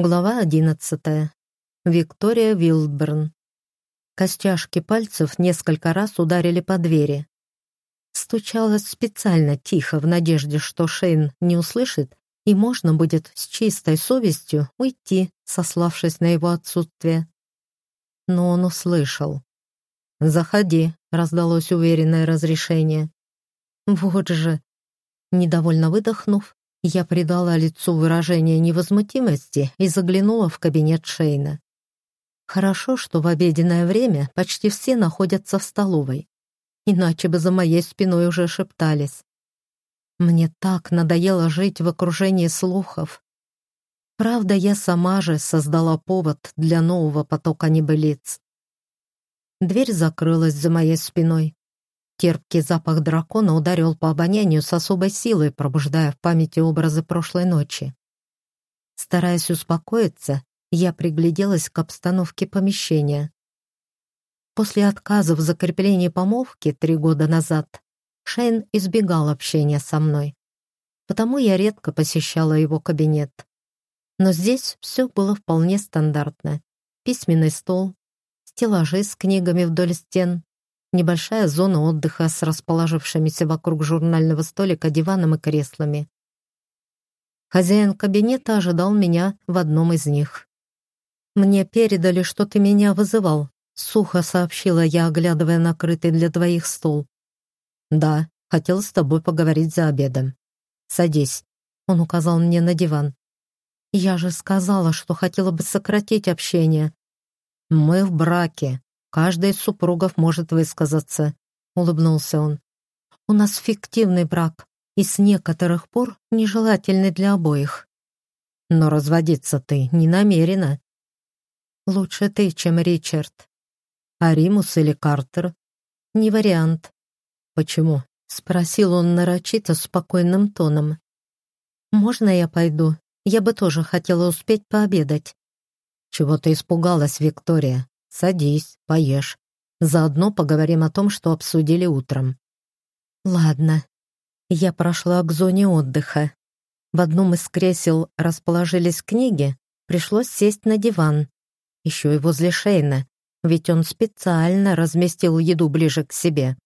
Глава одиннадцатая. Виктория Вилдберн. Костяшки пальцев несколько раз ударили по двери. Стучалась специально тихо, в надежде, что Шейн не услышит, и можно будет с чистой совестью уйти, сославшись на его отсутствие. Но он услышал. «Заходи», — раздалось уверенное разрешение. «Вот же!» Недовольно выдохнув, я придала лицу выражение невозмутимости и заглянула в кабинет Шейна. Хорошо, что в обеденное время почти все находятся в столовой, иначе бы за моей спиной уже шептались. Мне так надоело жить в окружении слухов. Правда, я сама же создала повод для нового потока небылиц. Дверь закрылась за моей спиной. Терпкий запах дракона ударил по обонянию с особой силой, пробуждая в памяти образы прошлой ночи. Стараясь успокоиться, я пригляделась к обстановке помещения. После отказа в закреплении помолвки три года назад Шейн избегал общения со мной, потому я редко посещала его кабинет. Но здесь все было вполне стандартно. Письменный стол, стеллажи с книгами вдоль стен, небольшая зона отдыха с расположившимися вокруг журнального столика диваном и креслами. Хозяин кабинета ожидал меня в одном из них. «Мне передали, что ты меня вызывал», — сухо сообщила я, оглядывая накрытый для двоих стол. «Да, хотел с тобой поговорить за обедом. Садись», — он указал мне на диван. «Я же сказала, что хотела бы сократить общение». «Мы в браке», Каждый из супругов может высказаться», — улыбнулся он. «У нас фиктивный брак, и с некоторых пор нежелательный для обоих. Но разводиться ты не намерена. Лучше ты, чем Ричард. А Римус или Картер? Не вариант. Почему? Спросил он нарочито спокойным тоном. «Можно я пойду? Я бы тоже хотела успеть пообедать». «Чего ты испугалась, Виктория? Садись, поешь. Заодно поговорим о том, что обсудили утром». «Ладно». Я прошла к зоне отдыха. В одном из кресел расположились книги, пришлось сесть на диван. Еще и возле Шейна, ведь он специально разместил еду ближе к себе.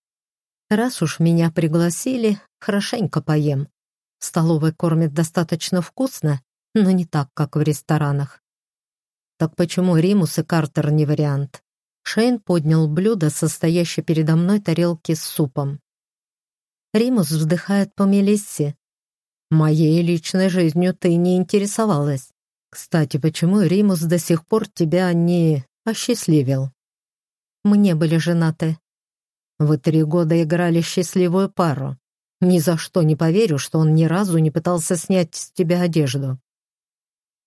Раз уж меня пригласили, хорошенько поем. В столовой кормят достаточно вкусно, но не так, как в ресторанах. Так почему Римус и Картер не вариант? Шейн поднял блюдо, состоящее передо мной тарелки с супом. Римус вздыхает по Мелиссе. «Моей личной жизнью ты не интересовалась. Кстати, почему Римус до сих пор тебя не осчастливил?» «Мы не были женаты». «Вы три года играли счастливую пару. Ни за что не поверю, что он ни разу не пытался снять с тебя одежду».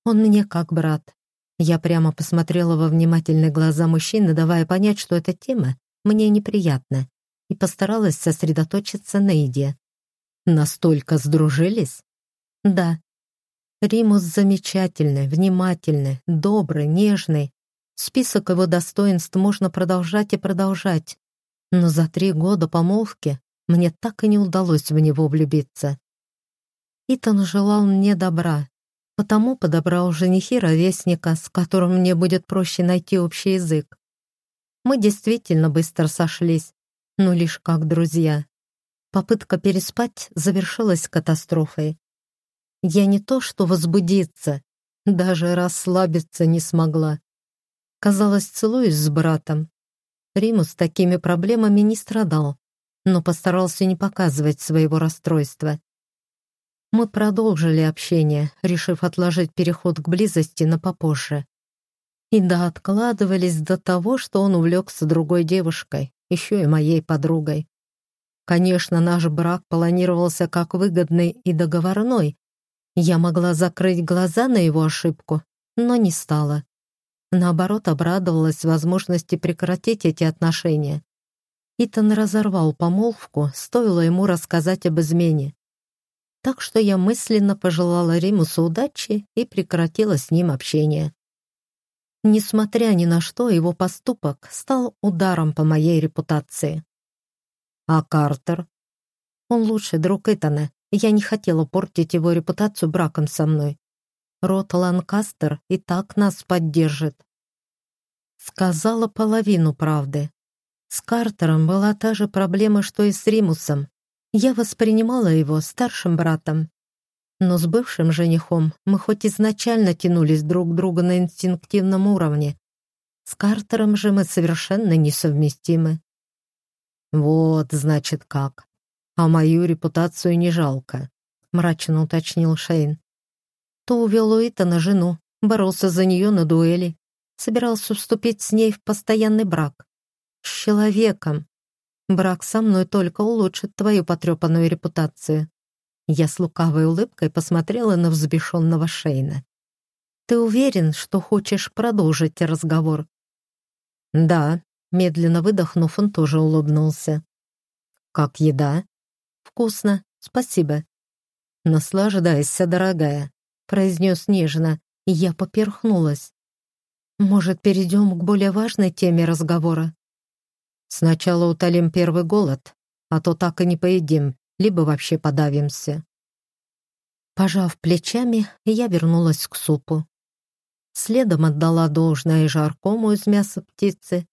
«Он мне как брат. Я прямо посмотрела во внимательные глаза мужчины, давая понять, что эта тема мне неприятна, и постаралась сосредоточиться на еде. Настолько сдружились? Да. Римус замечательный, внимательный, добрый, нежный. Список его достоинств можно продолжать и продолжать. Но за три года помолвки мне так и не удалось в него влюбиться. Итан желал мне добра, Потому подобрал женихи ровесника, с которым мне будет проще найти общий язык. Мы действительно быстро сошлись, но лишь как друзья. Попытка переспать завершилась катастрофой. Я не то что возбудиться, даже расслабиться не смогла. Казалось, целуюсь с братом. Римус такими проблемами не страдал, но постарался не показывать своего расстройства. Мы продолжили общение, решив отложить переход к близости на попозже. И да, откладывались до того, что он увлекся другой девушкой, еще и моей подругой. Конечно, наш брак планировался как выгодный и договорной. Я могла закрыть глаза на его ошибку, но не стала. Наоборот, обрадовалась возможности прекратить эти отношения. Итан разорвал помолвку, стоило ему рассказать об измене так что я мысленно пожелала Римусу удачи и прекратила с ним общение. Несмотря ни на что, его поступок стал ударом по моей репутации. А Картер? Он лучший друг Итана, я не хотела портить его репутацию браком со мной. Рот Ланкастер и так нас поддержит. Сказала половину правды. С Картером была та же проблема, что и с Римусом. Я воспринимала его старшим братом. Но с бывшим женихом мы хоть изначально тянулись друг к другу на инстинктивном уровне. С Картером же мы совершенно несовместимы. «Вот, значит, как. А мою репутацию не жалко», — мрачно уточнил Шейн. То увел Итана жену, боролся за нее на дуэли, собирался вступить с ней в постоянный брак. С человеком. Брак со мной только улучшит твою потрепанную репутацию. Я с лукавой улыбкой посмотрела на взбешенного Шейна. «Ты уверен, что хочешь продолжить разговор?» «Да», — медленно выдохнув, он тоже улыбнулся. «Как еда?» «Вкусно, спасибо». «Наслаждайся, дорогая», — произнес нежно, и я поперхнулась. «Может, перейдем к более важной теме разговора?» «Сначала утолим первый голод, а то так и не поедим, либо вообще подавимся. Пожав плечами, я вернулась к супу. Следом отдала должное жаркому из мяса птицы.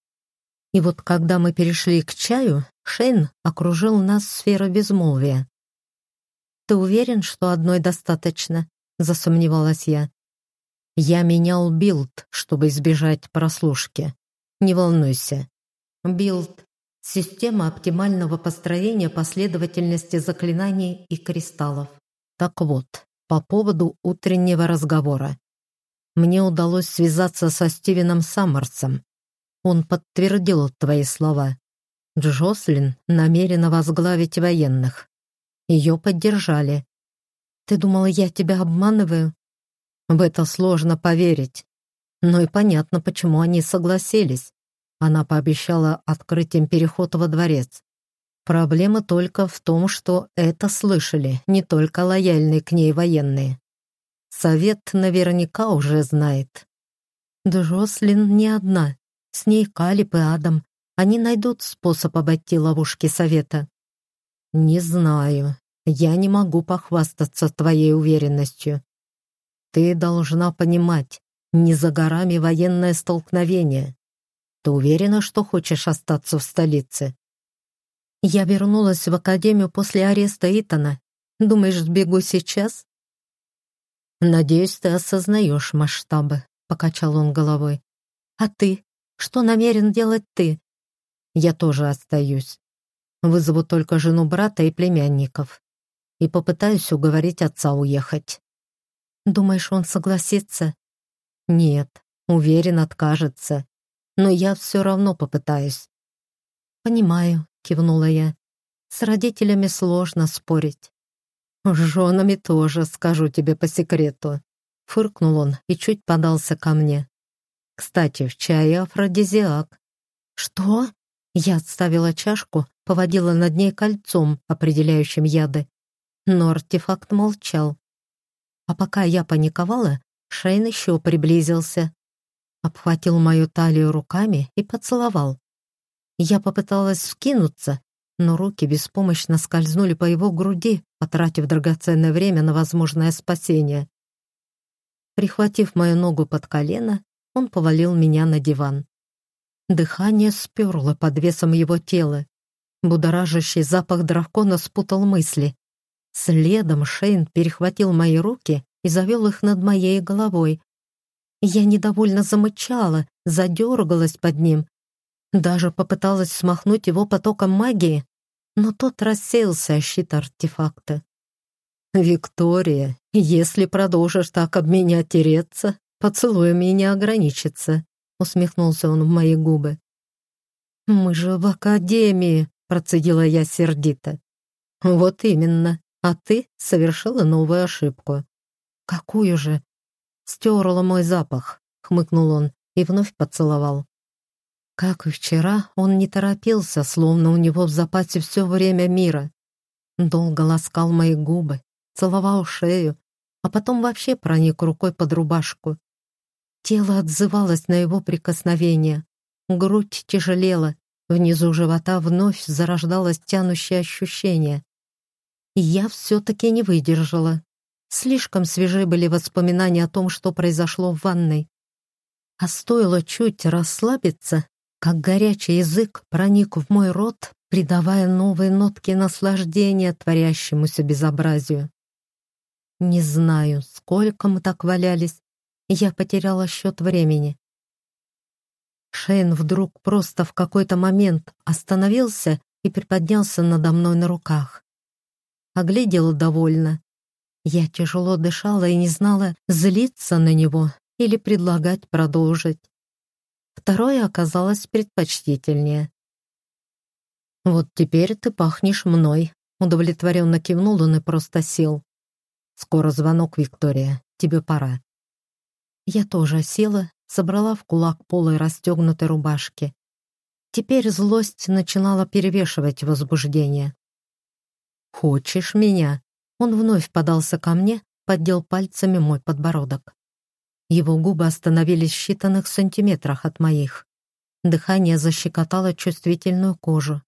И вот когда мы перешли к чаю, Шейн окружил нас сферой безмолвия. «Ты уверен, что одной достаточно?» — засомневалась я. «Я менял билд, чтобы избежать прослушки. Не волнуйся. Билд Система оптимального построения последовательности заклинаний и кристаллов. Так вот, по поводу утреннего разговора. Мне удалось связаться со Стивеном Саммерсом. Он подтвердил твои слова. Джослин намерена возглавить военных. Ее поддержали. Ты думала, я тебя обманываю? В это сложно поверить. Но и понятно, почему они согласились. Она пообещала открыть им переход во дворец. Проблема только в том, что это слышали не только лояльные к ней военные. Совет наверняка уже знает. Джослин не одна. С ней Калип и Адам. Они найдут способ обойти ловушки совета. Не знаю. Я не могу похвастаться твоей уверенностью. Ты должна понимать, не за горами военное столкновение. Ты уверена, что хочешь остаться в столице?» «Я вернулась в академию после ареста Итана. Думаешь, сбегу сейчас?» «Надеюсь, ты осознаешь масштабы», — покачал он головой. «А ты? Что намерен делать ты?» «Я тоже остаюсь. Вызову только жену брата и племянников. И попытаюсь уговорить отца уехать». «Думаешь, он согласится?» «Нет, уверен, откажется но я все равно попытаюсь». «Понимаю», — кивнула я. «С родителями сложно спорить». «С женами тоже, скажу тебе по секрету», — фыркнул он и чуть подался ко мне. «Кстати, в чае афродизиак». «Что?» Я отставила чашку, поводила над ней кольцом, определяющим яды. Но артефакт молчал. А пока я паниковала, Шейн еще приблизился, обхватил мою талию руками и поцеловал. Я попыталась скинуться, но руки беспомощно скользнули по его груди, потратив драгоценное время на возможное спасение. Прихватив мою ногу под колено, он повалил меня на диван. Дыхание сперло под весом его тела. Будоражащий запах дракона спутал мысли. Следом Шейн перехватил мои руки и завел их над моей головой, я недовольно замычала, задергалась под ним. Даже попыталась смахнуть его потоком магии, но тот рассеялся о щит артефакта. «Виктория, если продолжишь так об меня тереться, поцелуями не ограничится», — усмехнулся он в мои губы. «Мы же в академии», — процедила я сердито. «Вот именно, а ты совершила новую ошибку». «Какую же?» «Стерла мой запах», — хмыкнул он и вновь поцеловал. Как и вчера, он не торопился, словно у него в запасе все время мира. Долго ласкал мои губы, целовал шею, а потом вообще проник рукой под рубашку. Тело отзывалось на его прикосновение, грудь тяжелела, внизу живота вновь зарождалось тянущее ощущение. Я все-таки не выдержала. Слишком свежи были воспоминания о том, что произошло в ванной. А стоило чуть расслабиться, как горячий язык проник в мой рот, придавая новые нотки наслаждения творящемуся безобразию. Не знаю, сколько мы так валялись, я потеряла счет времени. Шейн вдруг просто в какой-то момент остановился и приподнялся надо мной на руках. Оглядел довольно. Я тяжело дышала и не знала, злиться на него или предлагать продолжить. Второе оказалось предпочтительнее. «Вот теперь ты пахнешь мной», — удовлетворенно кивнул он и просто сел. «Скоро звонок, Виктория, тебе пора». Я тоже села, собрала в кулак полой расстегнутой рубашки. Теперь злость начинала перевешивать возбуждение. «Хочешь меня?» Он вновь подался ко мне, поддел пальцами мой подбородок. Его губы остановились в считанных сантиметрах от моих. Дыхание защекотало чувствительную кожу.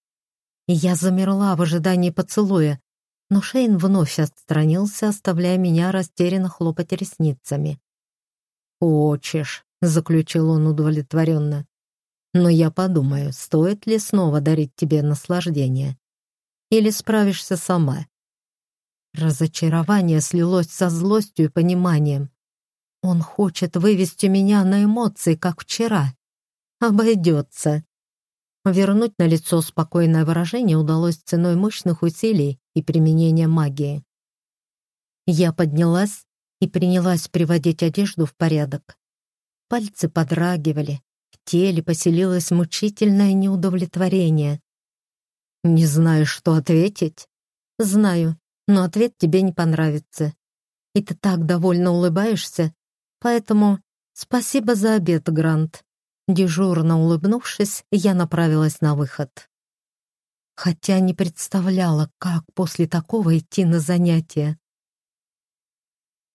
Я замерла в ожидании поцелуя, но Шейн вновь отстранился, оставляя меня растерянно хлопать ресницами. «Хочешь», — заключил он удовлетворенно. «Но я подумаю, стоит ли снова дарить тебе наслаждение? Или справишься сама?» Разочарование слилось со злостью и пониманием. Он хочет вывести меня на эмоции, как вчера. Обойдется. Вернуть на лицо спокойное выражение удалось ценой мощных усилий и применения магии. Я поднялась и принялась приводить одежду в порядок. Пальцы подрагивали, в теле поселилось мучительное неудовлетворение. «Не знаю, что ответить?» «Знаю, но ответ тебе не понравится. И ты так довольно улыбаешься, поэтому спасибо за обед, Грант». Дежурно улыбнувшись, я направилась на выход. Хотя не представляла, как после такого идти на занятия.